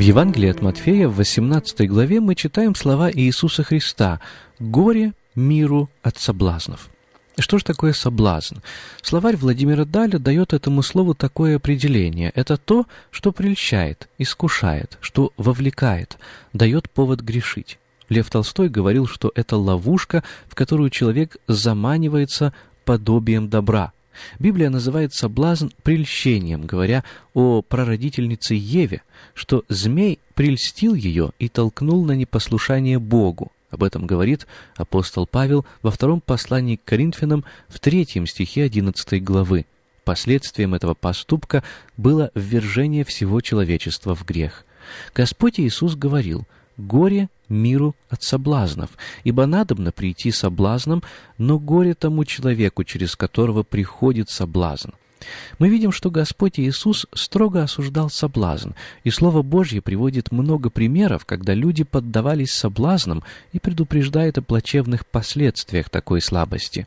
В Евангелии от Матфея в 18 главе мы читаем слова Иисуса Христа «Горе миру от соблазнов». Что же такое соблазн? Словарь Владимира Даля дает этому слову такое определение. Это то, что прельщает, искушает, что вовлекает, дает повод грешить. Лев Толстой говорил, что это ловушка, в которую человек заманивается подобием добра – Библия называет соблазн прельщением, говоря о прародительнице Еве, что змей прельстил ее и толкнул на непослушание Богу. Об этом говорит апостол Павел во втором послании к Коринфянам в третьем стихе 11 главы. Последствием этого поступка было ввержение всего человечества в грех. Господь Иисус говорил – Горе миру от соблазнов, ибо надобно прийти соблазном, но горе тому человеку, через которого приходит соблазн. Мы видим, что Господь Иисус строго осуждал соблазн, и Слово Божье приводит много примеров, когда люди поддавались соблазнам и предупреждает о плачевных последствиях такой слабости.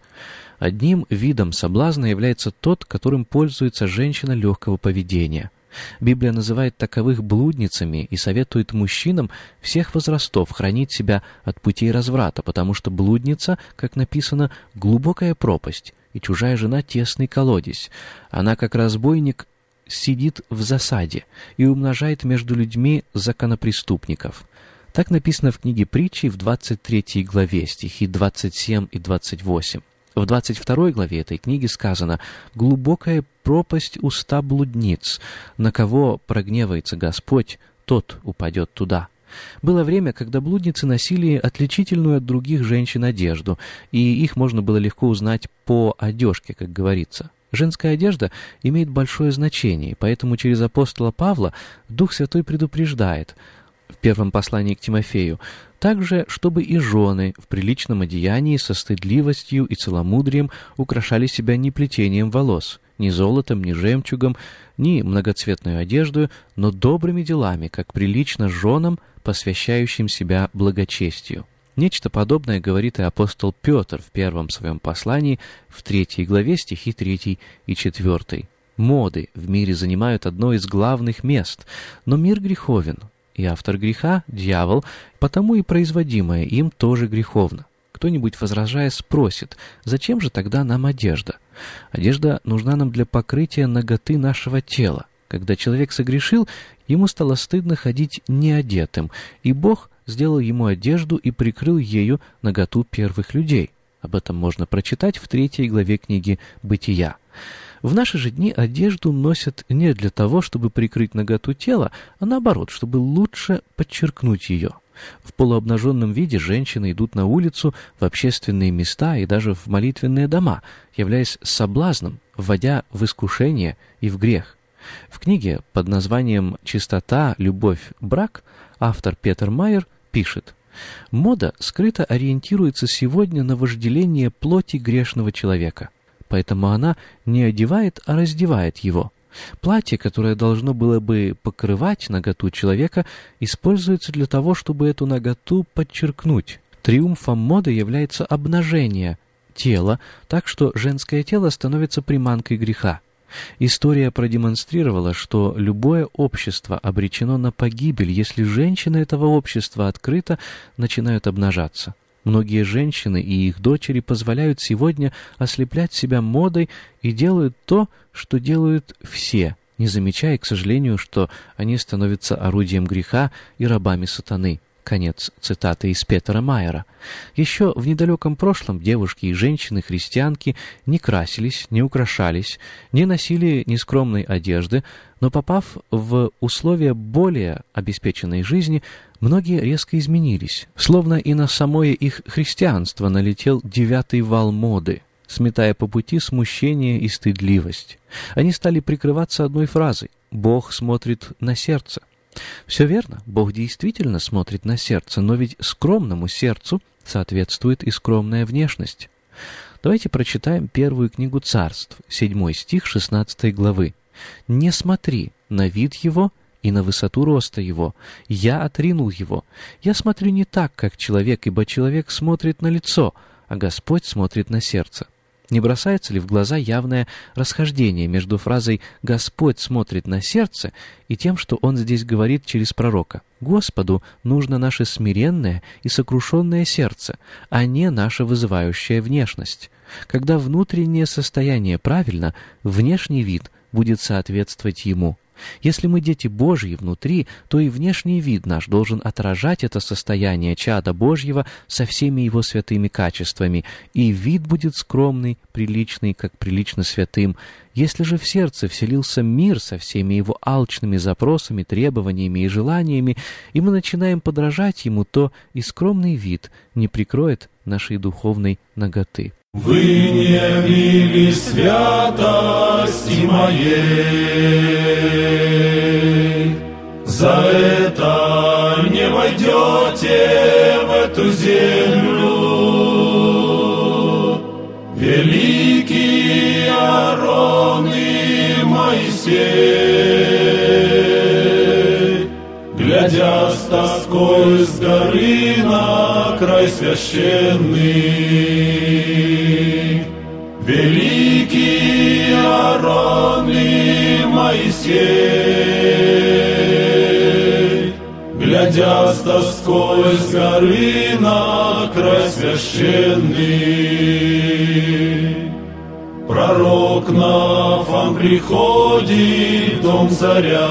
Одним видом соблазна является тот, которым пользуется женщина легкого поведения – Библия называет таковых блудницами и советует мужчинам всех возрастов хранить себя от путей разврата, потому что блудница, как написано, глубокая пропасть, и чужая жена тесный колодец. Она, как разбойник, сидит в засаде и умножает между людьми законопреступников. Так написано в книге притчи в 23 главе, стихи 27 и 28. В 22 главе этой книги сказано «Глубокая пропасть уста блудниц, на кого прогневается Господь, тот упадет туда». Было время, когда блудницы носили отличительную от других женщин одежду, и их можно было легко узнать по одежке, как говорится. Женская одежда имеет большое значение, поэтому через апостола Павла Дух Святой предупреждает в первом послании к Тимофею также, чтобы и жены в приличном одеянии со стыдливостью и целомудрием украшали себя не плетением волос, ни золотом, ни жемчугом, ни многоцветной одеждой, но добрыми делами, как прилично женам, посвящающим себя благочестию. Нечто подобное говорит и апостол Петр в первом своем послании в третьей главе стихи 3 и 4. Моды в мире занимают одно из главных мест, но мир греховен, и автор греха — дьявол, потому и производимое им тоже греховно. Кто-нибудь, возражая, спросит, зачем же тогда нам одежда? Одежда нужна нам для покрытия ноготы нашего тела. Когда человек согрешил, ему стало стыдно ходить неодетым, и Бог сделал ему одежду и прикрыл ею ноготу первых людей. Об этом можно прочитать в третьей главе книги «Бытия». В наши же дни одежду носят не для того, чтобы прикрыть наготу тела, а наоборот, чтобы лучше подчеркнуть ее. В полуобнаженном виде женщины идут на улицу, в общественные места и даже в молитвенные дома, являясь соблазном, вводя в искушение и в грех. В книге под названием «Чистота, любовь, брак» автор Петер Майер пишет «Мода скрыто ориентируется сегодня на вожделение плоти грешного человека» поэтому она не одевает, а раздевает его. Платье, которое должно было бы покрывать наготу человека, используется для того, чтобы эту наготу подчеркнуть. Триумфом моды является обнажение тела, так что женское тело становится приманкой греха. История продемонстрировала, что любое общество обречено на погибель, если женщины этого общества открыто начинают обнажаться. Многие женщины и их дочери позволяют сегодня ослеплять себя модой и делают то, что делают все, не замечая, к сожалению, что они становятся орудием греха и рабами сатаны. Конец цитаты из Петера Майера. Еще в недалеком прошлом девушки и женщины-христианки не красились, не украшались, не носили нескромной одежды, но попав в условия более обеспеченной жизни, многие резко изменились, словно и на самое их христианство налетел девятый вал моды, сметая по пути смущение и стыдливость. Они стали прикрываться одной фразой «Бог смотрит на сердце». Все верно, Бог действительно смотрит на сердце, но ведь скромному сердцу соответствует и скромная внешность. Давайте прочитаем первую книгу царств, седьмой стих шестнадцатой главы. «Не смотри на вид его и на высоту роста его. Я отринул его. Я смотрю не так, как человек, ибо человек смотрит на лицо, а Господь смотрит на сердце. Не бросается ли в глаза явное расхождение между фразой «Господь смотрит на сердце» и тем, что он здесь говорит через пророка? Господу нужно наше смиренное и сокрушенное сердце, а не наша вызывающая внешность. Когда внутреннее состояние правильно, внешний вид будет соответствовать ему. Если мы дети Божьи внутри, то и внешний вид наш должен отражать это состояние чада Божьего со всеми его святыми качествами, и вид будет скромный, приличный, как прилично святым. Если же в сердце вселился мир со всеми его алчными запросами, требованиями и желаниями, и мы начинаем подражать ему, то и скромный вид не прикроет нашей духовной наготы. Вы не явили святости моей, За это не войдете в эту землю. Великий Арон и Моисей, Глядя с тоской с горы на край священный, Великий Арон и Моисей, Глядя с тоской с горы на край священный, Пророк Нафан приходит в дом царя,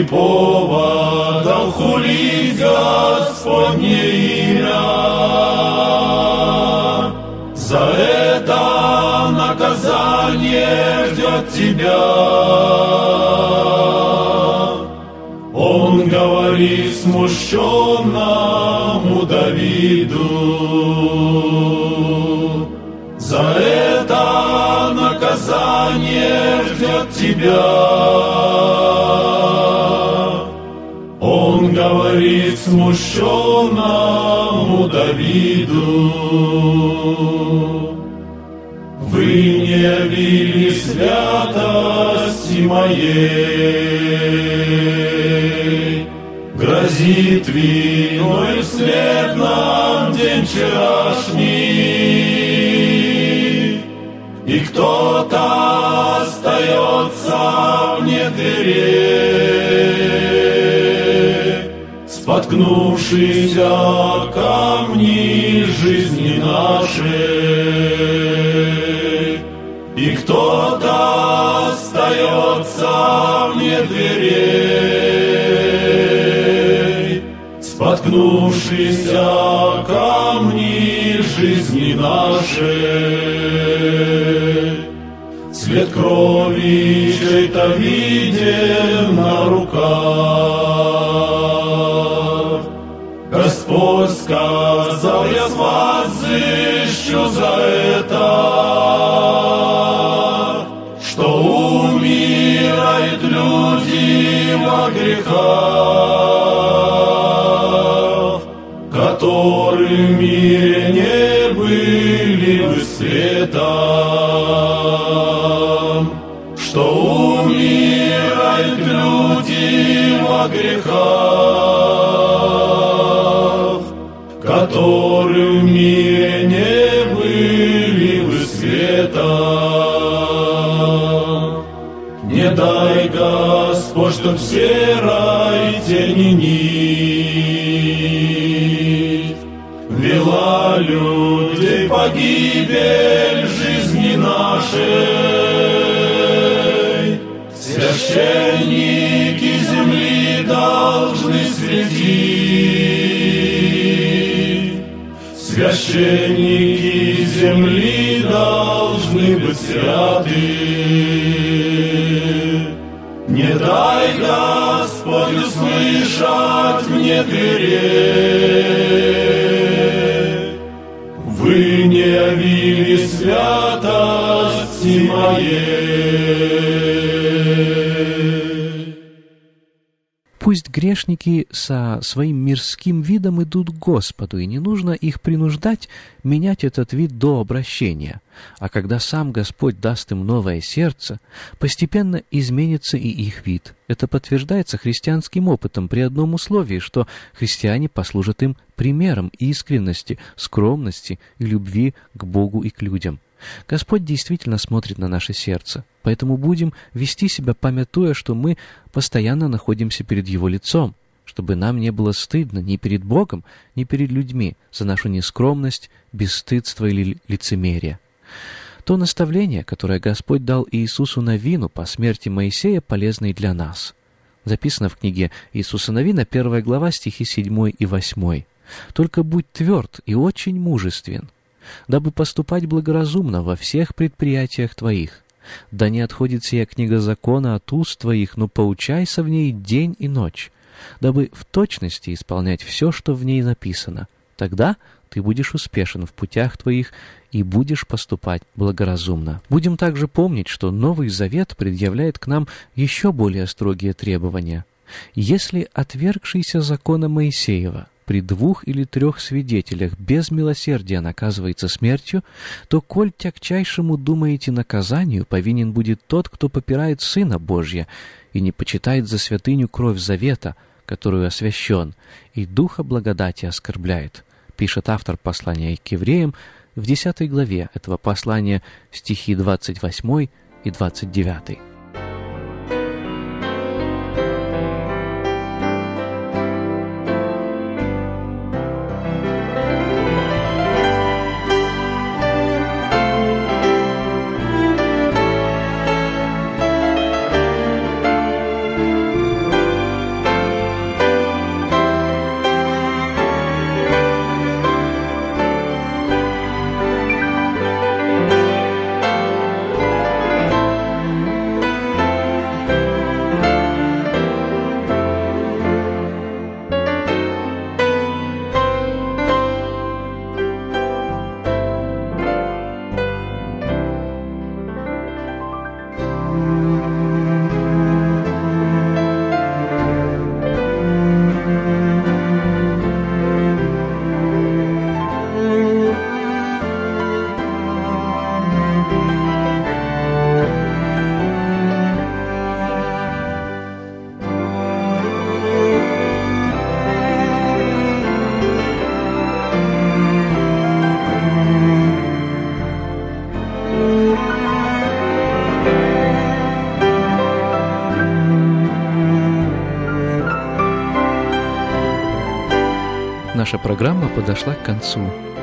Ты повод дал хулить Господне имя, За это наказание ждет тебя. Он говорит смущенному Давиду, За это наказание ждет тебя. Он говорит смущенному Давиду, Вы не явили святости моей, Грозит виной вслед нам день вчерашний, И кто-то остается вне дверей, Споткнувшись о камни жизни нашей, И кто-то остается вне дверей, Споткнувшись о камни жизни нашей. След крови чей-то виден на руках. Господь сказал, я с вас взыщу за это, что умирают люди во грехах, которые в мире не были бы светом, нить Вела людей погибель жизни нашей. Священники земли должны светить, Священники земли должны быть святы. Не дай, Господь, услышать мне грех. Вы не явили святости моей. Пусть грешники со своим мирским видом идут к Господу, и не нужно их принуждать менять этот вид до обращения. А когда сам Господь даст им новое сердце, постепенно изменится и их вид. Это подтверждается христианским опытом при одном условии, что христиане послужат им примером искренности, скромности и любви к Богу и к людям. Господь действительно смотрит на наше сердце, поэтому будем вести себя, памятуя, что мы постоянно находимся перед Его лицом, чтобы нам не было стыдно ни перед Богом, ни перед людьми за нашу нескромность, бесстыдство или лицемерие. То наставление, которое Господь дал Иисусу Навину по смерти Моисея, полезно и для нас. Записано в книге Иисуса Навина, 1 глава, стихи 7 и 8. «Только будь тверд и очень мужествен, дабы поступать благоразумно во всех предприятиях твоих. Да не отходит сия книга закона от уст твоих, но поучайся в ней день и ночь, дабы в точности исполнять все, что в ней написано. Тогда ты будешь успешен в путях твоих и будешь поступать благоразумно. Будем также помнить, что Новый Завет предъявляет к нам еще более строгие требования. Если отвергшийся закона Моисеева при двух или трех свидетелях без милосердия наказывается смертью, то, коль тягчайшему думаете наказанию, повинен будет тот, кто попирает Сына Божья и не почитает за святыню кровь завета, которую освящен, и Духа благодати оскорбляет, пишет автор послания к евреям в 10 главе этого послания стихи 28 и 29. Наша программа подошла к концу.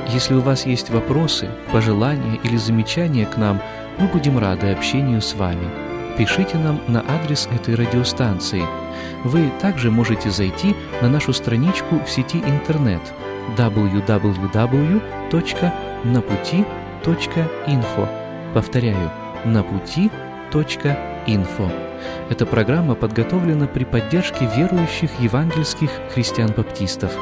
Если у вас есть вопросы, пожелания или замечания к нам, мы будем рады общению с вами. Пишите нам на адрес этой радиостанции. Вы также можете зайти на нашу страничку в сети интернет www.naputi.info. Повторяю, naputi.info. Эта программа подготовлена при поддержке верующих евангельских христиан-баптистов –